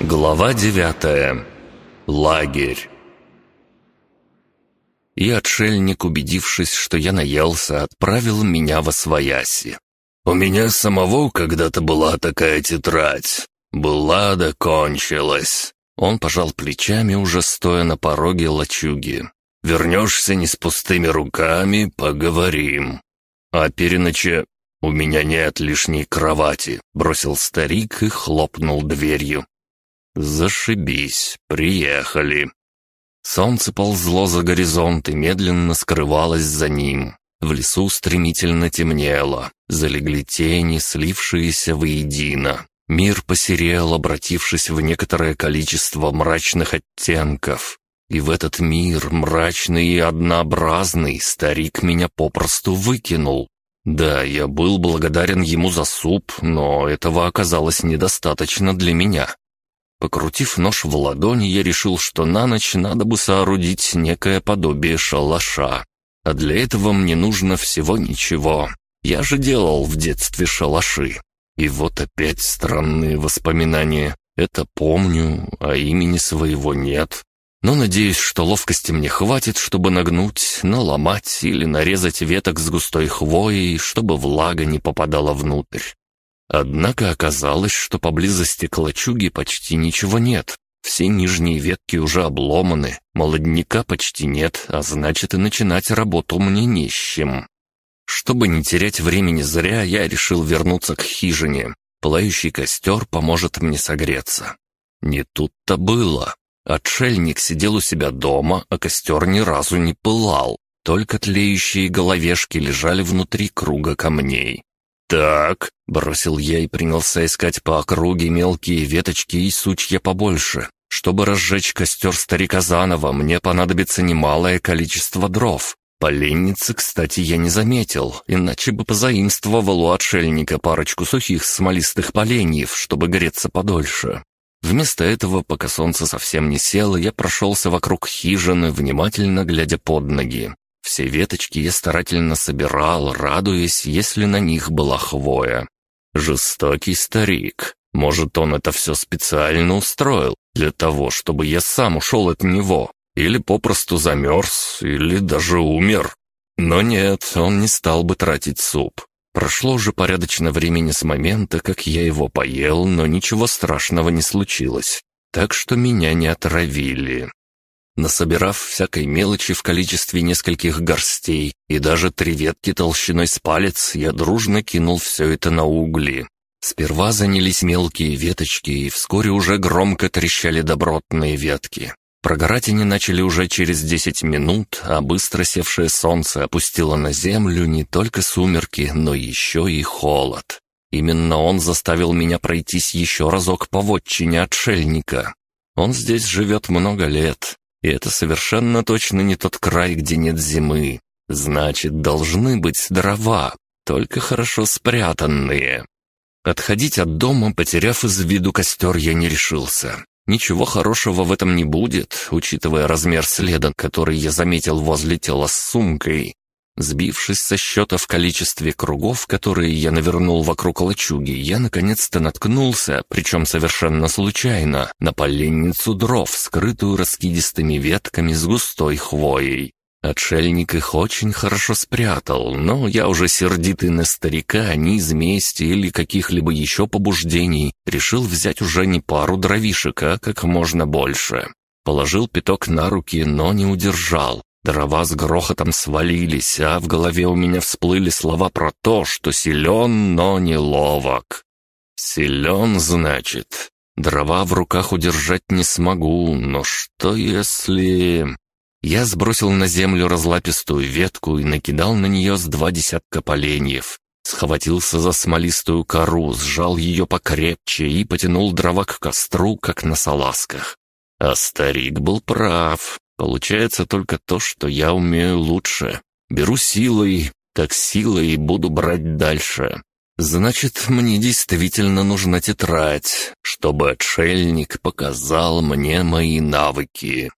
Глава девятая. Лагерь. И отшельник, убедившись, что я наелся, отправил меня во свояси. «У меня самого когда-то была такая тетрадь. Была да кончилась». Он пожал плечами, уже стоя на пороге лачуги. «Вернешься не с пустыми руками, поговорим. А переноче у меня нет лишней кровати», — бросил старик и хлопнул дверью. «Зашибись, приехали». Солнце ползло за горизонт и медленно скрывалось за ним. В лесу стремительно темнело, залегли тени, слившиеся воедино. Мир посерел, обратившись в некоторое количество мрачных оттенков. И в этот мир, мрачный и однообразный, старик меня попросту выкинул. Да, я был благодарен ему за суп, но этого оказалось недостаточно для меня. Покрутив нож в ладони, я решил, что на ночь надо бы соорудить некое подобие шалаша. А для этого мне нужно всего ничего. Я же делал в детстве шалаши. И вот опять странные воспоминания. Это помню, а имени своего нет. Но надеюсь, что ловкости мне хватит, чтобы нагнуть, наломать или нарезать веток с густой хвоей, чтобы влага не попадала внутрь. Однако оказалось, что поблизости к лачуге почти ничего нет. Все нижние ветки уже обломаны, молодняка почти нет, а значит и начинать работу мне не с чем. Чтобы не терять времени зря, я решил вернуться к хижине. Пылающий костер поможет мне согреться. Не тут-то было. Отшельник сидел у себя дома, а костер ни разу не пылал. Только тлеющие головешки лежали внутри круга камней. «Так», — бросил я и принялся искать по округе мелкие веточки и сучья побольше. Чтобы разжечь костер старика заново, мне понадобится немалое количество дров. Поленницы, кстати, я не заметил, иначе бы позаимствовал у отшельника парочку сухих смолистых поленьев, чтобы греться подольше. Вместо этого, пока солнце совсем не село, я прошелся вокруг хижины, внимательно глядя под ноги. Все веточки я старательно собирал, радуясь, если на них была хвоя. Жестокий старик. Может, он это все специально устроил для того, чтобы я сам ушел от него. Или попросту замерз, или даже умер. Но нет, он не стал бы тратить суп. Прошло уже порядочно времени с момента, как я его поел, но ничего страшного не случилось. Так что меня не отравили. Насобирав всякой мелочи в количестве нескольких горстей и даже три ветки толщиной с палец, я дружно кинул все это на угли. Сперва занялись мелкие веточки, и вскоре уже громко трещали добротные ветки. Прогорать они начали уже через десять минут, а быстро севшее солнце опустило на землю не только сумерки, но еще и холод. Именно он заставил меня пройтись еще разок по вотчине отшельника. Он здесь живет много лет, и это совершенно точно не тот край, где нет зимы. Значит, должны быть дрова, только хорошо спрятанные. Отходить от дома, потеряв из виду костер, я не решился. Ничего хорошего в этом не будет, учитывая размер следа, который я заметил возле тела с сумкой. Сбившись со счета в количестве кругов, которые я навернул вокруг лачуги, я наконец-то наткнулся, причем совершенно случайно, на поленницу дров, скрытую раскидистыми ветками с густой хвоей. Отшельник их очень хорошо спрятал, но я уже сердитый на старика, не из мести или каких-либо еще побуждений, решил взять уже не пару дровишек, а как можно больше. Положил пяток на руки, но не удержал. Дрова с грохотом свалились, а в голове у меня всплыли слова про то, что силен, но не ловок. Силен, значит. Дрова в руках удержать не смогу, но что если... Я сбросил на землю разлапистую ветку и накидал на нее с два десятка поленьев. Схватился за смолистую кору, сжал ее покрепче и потянул дрова к костру, как на салазках. А старик был прав. Получается только то, что я умею лучше. Беру силой, так силой буду брать дальше. Значит, мне действительно нужна тетрадь, чтобы отшельник показал мне мои навыки.